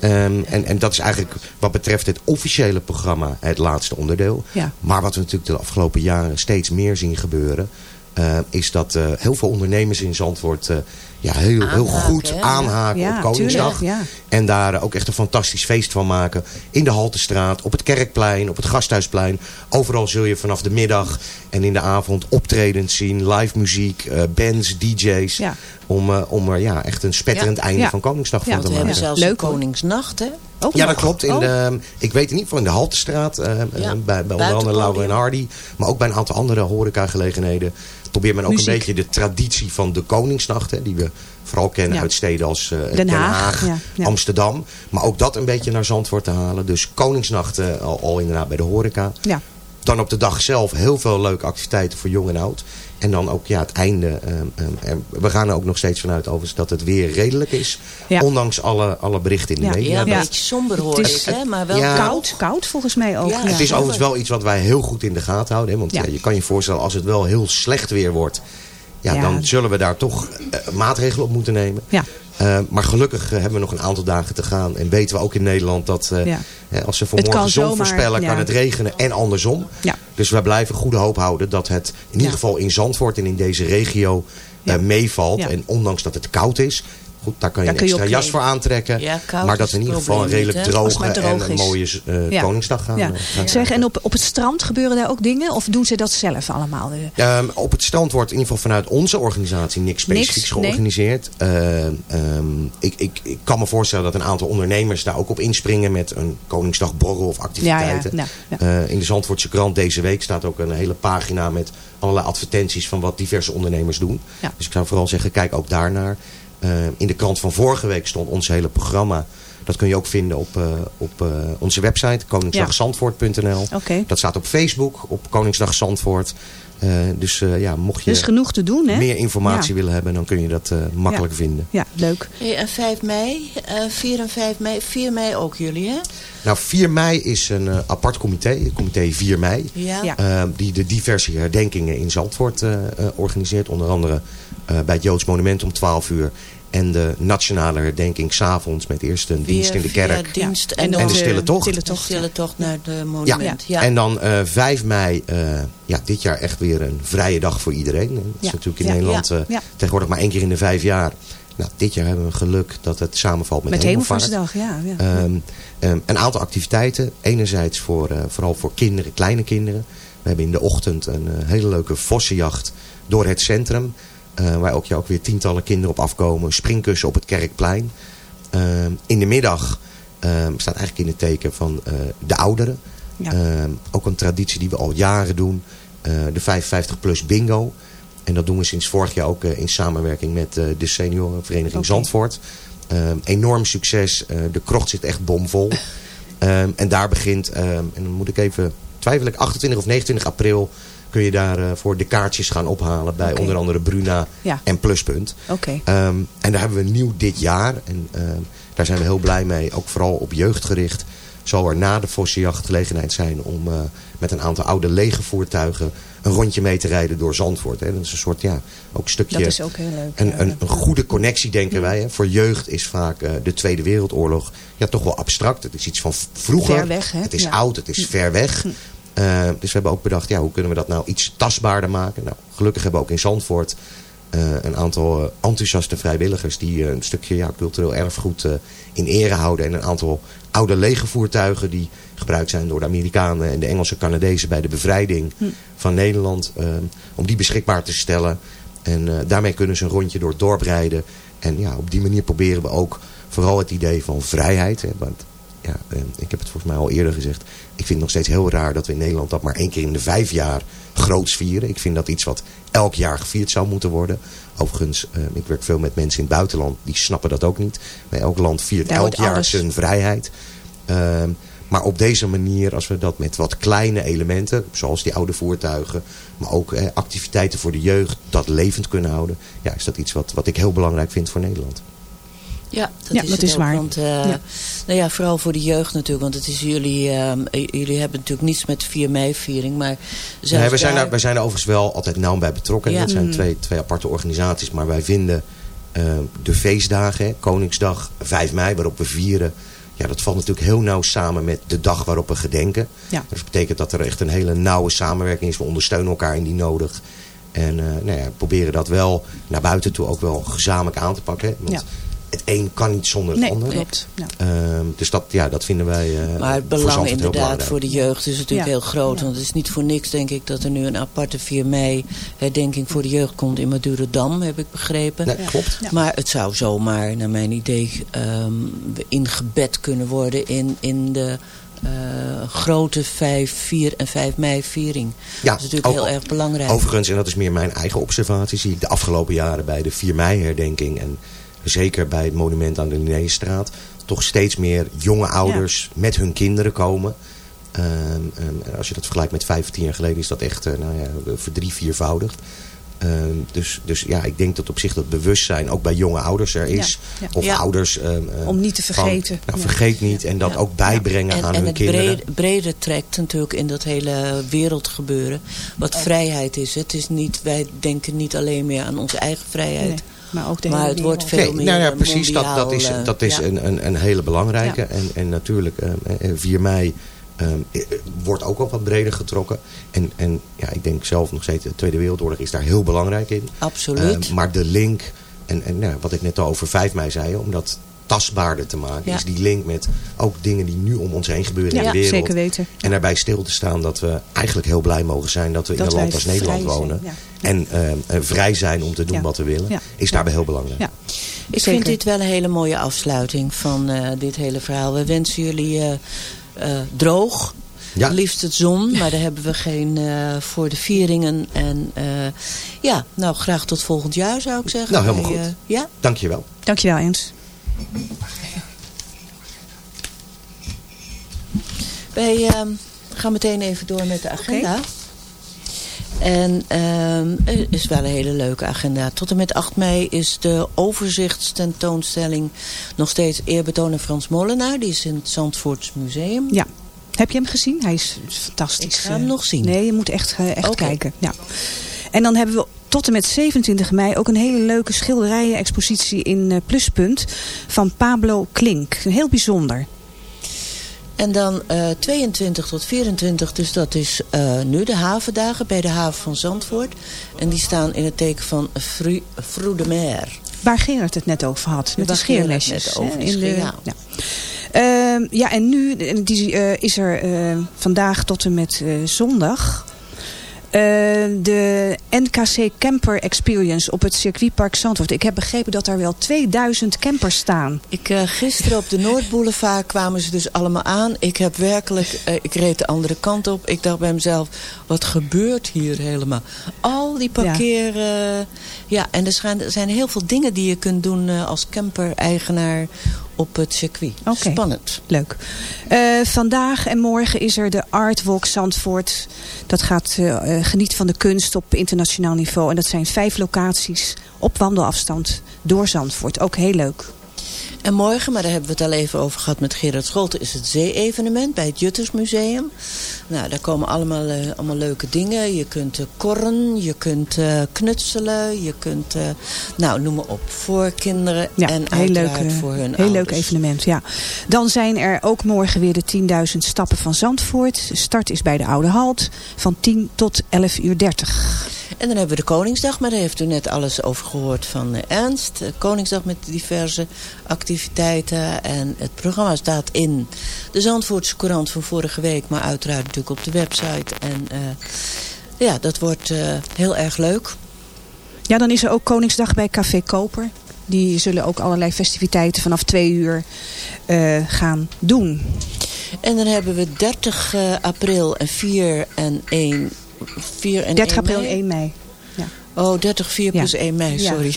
Ehm, en, en dat is eigenlijk wat betreft het officiële programma het laatste onderdeel. Ja. Maar wat we natuurlijk de afgelopen jaren steeds meer zien gebeuren... eh, is dat eh, heel veel ondernemers in Zandvoort eh, ja, heel, heel goed hè? aanhaken Ja, op Koningsdag. tuurlijk, ja. En daar eh, ook echt een fantastisch feest van maken. In de Haltestraat, op het Kerkplein, op het Gasthuisplein. Overal zul je vanaf de middag en in de avond optredens zien. Live muziek, eh, bands, DJ's. Ja. Om, eh, om er ja, echt een spetterend Ja. einde Ja. van Koningsdag Ja, van te we maken. hebben zelfs Leuk. Koningsnacht, hè? Ook Ja, nog. dat klopt. In Oh. de, ik weet in ieder geval in de Haltestraat. eh, eh, Ja, bij, bij onder andere. Laura en Hardy. Maar ook bij een aantal andere horecagelegenheden. Probeert men ook Muziek. een beetje de traditie van de Koningsnacht. Hè, die we vooral kennen Ja. uit steden als eh, Den Haag, ja. Amsterdam. Maar ook dat een beetje naar Zandvoort te halen. Dus Koningsnacht eh, al, al inderdaad bij de horeca. Ja. Dan op de dag zelf heel veel leuke activiteiten voor jong en oud. En dan ook ja, het einde. ehm, ehm, en we gaan er ook nog steeds vanuit overigens dat het weer redelijk is. Ja. Ondanks alle, alle berichten in de Ja. media. Ja, een Ja. beetje somber hoor Het is- ik, hè? Maar wel Ja. Koud, koud volgens mij ook. Ja, Ja. Het is overigens wel iets wat wij heel goed in de gaten houden. Hè? Want Ja. ja, je kan je voorstellen als het wel heel slecht weer wordt. Ja, Ja. dan zullen we daar toch eh, maatregelen op moeten nemen. Ja. Eh, maar gelukkig eh, hebben we nog een aantal dagen te gaan. En weten we ook in Nederland dat eh, Ja. als ze vanmorgen zon zomaar, voorspellen, ja. kan het regenen en andersom. Ja. Dus wij blijven goede hoop houden dat het in ieder geval in Zandvoort en in deze regio meevalt. En ondanks dat het koud is, goed, daar kan je Daar een je extra op jas voor aantrekken. Ja, koud maar dat is we in ieder geval een redelijk droge maar en droog een mooie eh, Ja. Koningsdag gaan. Ja. gaan Zeg, en op, op het strand gebeuren daar ook dingen? Of doen ze dat zelf allemaal? Ehm, op het strand wordt in ieder geval vanuit onze organisatie niks specifieks Niks, nee. georganiseerd. Ehm, ehm, ik, ik, ik kan me voorstellen dat een aantal ondernemers daar ook op inspringen met een Koningsdagborrel of activiteiten. Ja, Eh, in de Zandvoortse krant deze week staat ook een hele pagina met allerlei advertenties van wat diverse ondernemers doen. Dus ik zou vooral zeggen, kijk ook daarnaar. Eh, in de krant van vorige week stond ons hele programma. Dat kun je ook vinden op, eh, op eh, onze website, koningsdagzandvoort.nl. Oké. Dat staat op Facebook, op Koningsdag Zandvoort. Eh, dus eh, ja, mocht je is genoeg te doen, hè? meer informatie Ja. willen hebben, dan kun je dat eh, makkelijk Ja. vinden. Ja, leuk. En 5 mei, eh 4 en 5 mei, 4 mei ook jullie, hè? Nou, 4 mei is een eh, apart comité, het comité 4 mei. Ja. Die de diverse herdenkingen in Zandvoort organiseert. Onder andere bij het Joods Monument om 12 uur. En de nationale herdenking s'avonds met eerst een dienst in de kerk. dienst Ja. en, En de stille tocht. Stille tocht, stille tocht naar de monument. Ja. en dan eh 5 mei, eh, ja, dit jaar echt weer een vrije dag voor iedereen. Dat is Ja. natuurlijk in Ja. Nederland Ja. eh, Ja. tegenwoordig maar één keer in de vijf jaar. Nou, dit jaar hebben we geluk dat het samenvalt met, Met Hemelvaart. Hemelvaartsdag, ja. ja. Ehm, ehm, een aantal activiteiten. Enerzijds voor, eh, vooral voor kinderen, kleine kinderen. We hebben in de ochtend een eh, hele leuke vossenjacht door het centrum. Eh, waar ook, ja, ook weer tientallen kinderen op afkomen. Springkussen op het Kerkplein. Ehm, in de middag ehm, staat eigenlijk in het teken van eh, de ouderen. Ja. Ook een traditie die we al jaren doen. eh, de 55 plus bingo. En dat doen we sinds vorig jaar ook eh, in samenwerking met eh, de seniorenvereniging. Zandvoort. Enorm succes. Eh, de krocht zit echt bomvol. En daar begint, en dan moet ik even twijfel ik, 28 of 29 april kun je daar eh, voor de kaartjes gaan ophalen bij onder andere Bruna Ja. en Pluspunt. Oké. Ehm, en daar hebben we nieuw dit jaar. En ehm, daar zijn we heel blij mee. Ook vooral op jeugd gericht. Zal er na de Vossenjacht gelegenheid zijn om eh, met een aantal oude lege voertuigen een rondje mee te rijden door Zandvoort. Hè. Dat is een soort, ja, ook een stukje... Dat is ook heel leuk. Een, een, een goede connectie denken wij. Hè. Voor jeugd is vaak eh, de Tweede Wereldoorlog ja, toch wel abstract. Het is iets van vroeger. Ver weg, hè? Het is Ja. oud, het is ver weg. Eh, dus we hebben ook bedacht, ja, hoe kunnen we dat nou iets tastbaarder maken? Nou, gelukkig hebben we ook in Zandvoort eh, een aantal eh, enthousiaste vrijwilligers... die een stukje ja, cultureel erfgoed in ere houden. En een aantal oude legervoertuigen die gebruikt zijn door de Amerikanen... en de Engelse Canadezen bij de bevrijding van Nederland. om die beschikbaar te stellen. En daarmee kunnen ze een rondje door het dorp rijden. En ja, op die manier proberen we ook vooral het idee van vrijheid... Hè, want ja, eh, ik heb het volgens mij al eerder gezegd. Ik vind het nog steeds heel raar dat we in Nederland dat maar één keer in de vijf jaar groots vieren. Ik vind dat iets wat elk jaar gevierd zou moeten worden. Overigens, eh, ik werk veel met mensen in het buitenland. Die snappen dat ook niet. Maar elk land viert Daar elk jaar alles- zijn vrijheid. Ehm, maar op deze manier, als we dat met wat kleine elementen, zoals die oude voertuigen, maar ook eh, activiteiten voor de jeugd, dat levend kunnen houden, ja, is dat iets wat, wat ik heel belangrijk vind voor Nederland. Ja, dat Ja, is, dat het is ook, waar. Want, eh, Ja. Nou ja, vooral voor de jeugd natuurlijk. Want het is jullie, ehm, eh, jullie hebben natuurlijk niets met 4 mei-viering. Maar Nee, wij, zijn daar- wij zijn er overigens wel altijd nauw bij betrokken. Ja. Het zijn Mm. twee, twee aparte organisaties. Maar wij vinden eh, de feestdagen, Koningsdag, 5 mei, waarop we vieren. Ja, dat valt natuurlijk heel nauw samen met de dag waarop we gedenken. Ja. Dus dat betekent dat er echt een hele nauwe samenwerking is. We ondersteunen elkaar in die nodig. En eh, nou ja, proberen dat wel naar buiten toe ook wel gezamenlijk aan te pakken. Want Ja. Het een kan niet zonder het Nee, ander. klopt. Ja. Ehm, dus dat, ja, dat vinden wij eh Maar het voor belang inderdaad belangrijk. voor de jeugd is natuurlijk Ja. heel groot. Ja. Want het is niet voor niks denk ik dat er nu een aparte 4 mei herdenking voor de jeugd komt in Madurodam, heb ik begrepen. Nee, klopt. Ja. Maar het zou zomaar, naar mijn idee, ehm, ingebed kunnen worden in, in de eh, grote 5, 4 en 5 mei viering. Ja, dat is natuurlijk ook- heel erg belangrijk. Overigens, en dat is meer mijn eigen observatie, zie ik de afgelopen jaren bij de 4 mei herdenking en zeker bij het monument aan de Linnéestraat, toch steeds meer jonge ouders met hun kinderen komen. Ehm, ehm, als je dat vergelijkt met vijf of tien jaar geleden is dat echt uh, nou ja, verdrie, viervoudigd. Um, dus, dus ja, ik denk dat op zich dat bewustzijn ook bij jonge ouders er is. Ja, ja. Of Ja. ouders... Um, Om niet te vergeten. Van, nou, Ja. vergeet niet en dat ook bijbrengen en, aan en hun het kinderen. brede, brede trekt natuurlijk in dat hele wereldgebeuren. Wat vrijheid is. Het is niet, wij denken niet alleen meer aan onze eigen vrijheid. Nee, maar ook de Maar hele het wordt veel meer nou ja, eh, precies. Dat, dat is, eh, dat is ja. een, een, een hele belangrijke. Ja. En, en natuurlijk, eh, eh, 4 mei eh, eh, wordt ook wel wat breder getrokken. En, en ja, ik denk zelf nog steeds, de Tweede Wereldoorlog is daar heel belangrijk in. Absoluut. Eh, maar de link, en, en nou, wat ik net al over 5 mei zei, om dat tastbaarder te maken, Ja. is die link met ook dingen die nu om ons heen gebeuren in de wereld. zeker weten. En daarbij stil te staan dat we eigenlijk heel blij mogen zijn dat we Dat in een land als Nederland zijn, wonen. ja. En eh, eh, vrij zijn om te doen Ja. wat we willen, Ja. is daarbij heel belangrijk. Ja. Ik Zeker. vind dit wel een hele mooie afsluiting van eh, dit hele verhaal. We wensen jullie eh, eh, droog. Ja. Liefst het zon, maar daar hebben we geen eh, voor de vieringen. En eh, ja, nou graag tot volgend jaar zou ik zeggen. Nou, helemaal goed. eh, ja, Dankjewel. Dankjewel, Eens. Wij eh, gaan meteen even door met de agenda. En ehm, er is wel een hele leuke agenda. Tot en met 8 mei is de overzichtstentoonstelling nog steeds eerbetoon aan Frans Molenaar. Die is in het Zandvoorts Museum. Ja. Heb je hem gezien? Hij is fantastisch. Ik ga hem eh. nog zien. Nee, je moet echt, eh, echt kijken. Ja. En dan hebben we tot en met 27 mei ook een hele leuke schilderijen-expositie in eh, Pluspunt van Pablo Klink. Heel bijzonder. En dan eh 22 tot 24, dus dat is eh, nu de havendagen bij de haven van Zandvoort. En die staan in het teken van Fru, Fru de Mer. Waar Gerard het net over had. Met de Waar net over in de, ja. ja. Ehm, ja, en nu die, eh, is er eh, vandaag tot en met eh, zondag... eh, de NKC Camper Experience op het circuitpark Zandvoort. Ik heb begrepen dat daar wel 2000 campers staan. Ik, eh, gisteren op de Noordboulevard kwamen ze dus allemaal aan. Ik heb werkelijk, eh, ik reed de andere kant op. Ik dacht bij mezelf, wat gebeurt hier helemaal? Al die parkeer... Ja, ja en er zijn, er zijn heel veel dingen die je kunt doen als camper-eigenaar op het circuit. Spannend. Leuk. Eh, vandaag en morgen is er de Art Walk Zandvoort. Dat gaat eh, geniet van de kunst op internationaal niveau. En dat zijn vijf locaties op wandelafstand door Zandvoort. Ook heel leuk. En morgen, maar daar hebben we het al even over gehad met Gerard Scholten... is het zee-evenement bij het Juttersmuseum. Nou, daar komen allemaal, eh, allemaal leuke dingen. Je kunt eh, korren, je kunt eh, knutselen, je kunt... nou, noem maar op. Voor kinderen Ja, en heel leuk, voor hun heel leuk evenement. Ja. Dan zijn er ook morgen weer de 10.000 stappen van Zandvoort. De start is bij de Oude Halt van 10 tot 11 uur 30. En dan hebben we de Koningsdag, maar daar heeft u net alles over gehoord van Ernst. Koningsdag met diverse activiteiten. En het programma staat in de Zandvoortse Courant van vorige week. Maar uiteraard natuurlijk op de website. En eh, ja, dat wordt eh, heel erg leuk. Ja, dan is er ook Koningsdag bij Café Koper. Die zullen ook allerlei festiviteiten vanaf 2 uur eh, gaan doen. En dan hebben we 30 eh, april en 4 en 1... 4 en 30 1 april en mei. 1 mei. Ja. Oh, 30, 4 plus Ja. 1 mei, Ja. sorry.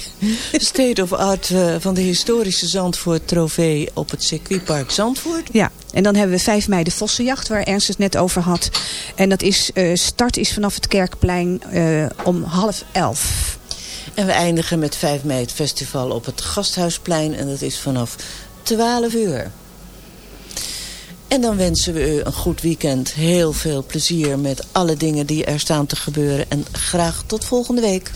State of Art eh, van de historische Zandvoort trofee op het circuitpark Zandvoort. Ja, en dan hebben we 5 mei de Vossenjacht, waar Ernst het net over had. En dat is, eh, start is vanaf het Kerkplein eh, om half elf. En we eindigen met 5 mei het festival op het Gasthuisplein. En dat is vanaf 12 uur. En dan wensen we u een goed weekend. Heel veel plezier met alle dingen die er staan te gebeuren. En graag tot volgende week.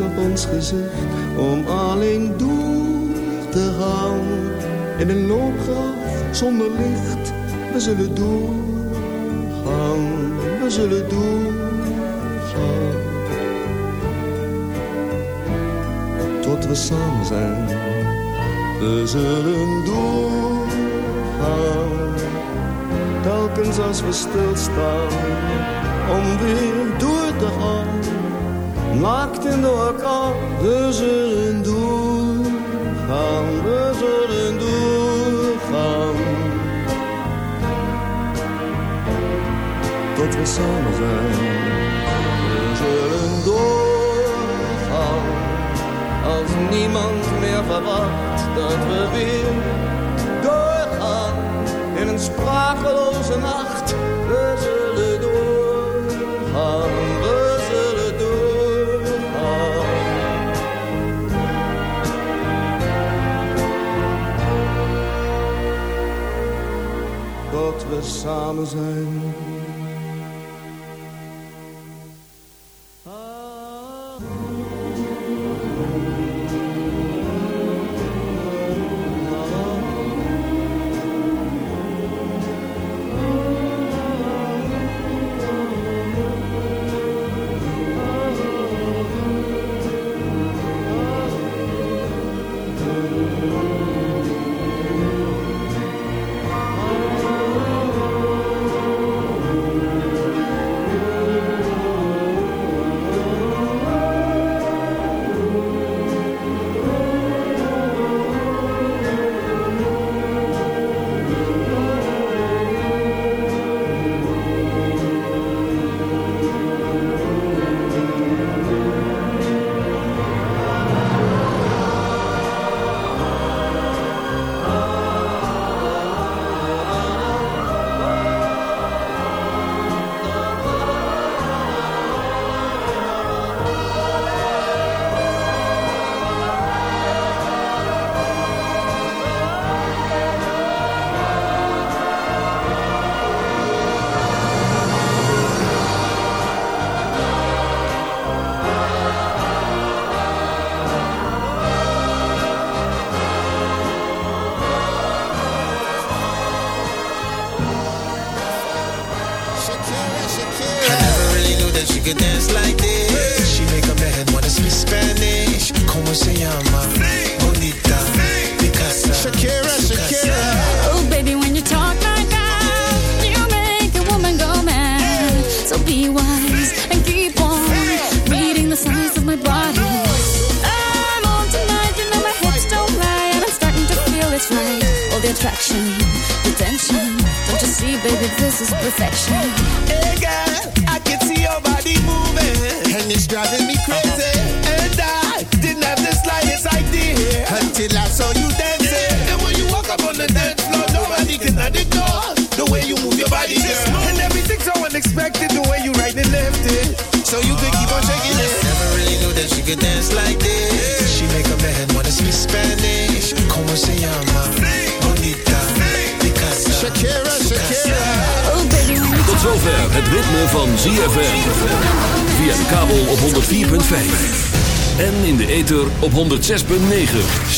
Op ons gezicht, om alleen door te gaan. In een loopgraaf zonder licht, we zullen doorgaan, we zullen doorgaan. Tot we samen zijn, we zullen doorgaan. Telkens als we stilstaan, om weer door te gaan. Naakt in de orkaan, we zullen doorgaan, we zullen doorgaan. Tot we samen zijn, we zullen doorgaan. Als niemand meer verwacht dat we weer doorgaan. In een sprakeloze nacht, samen zijn.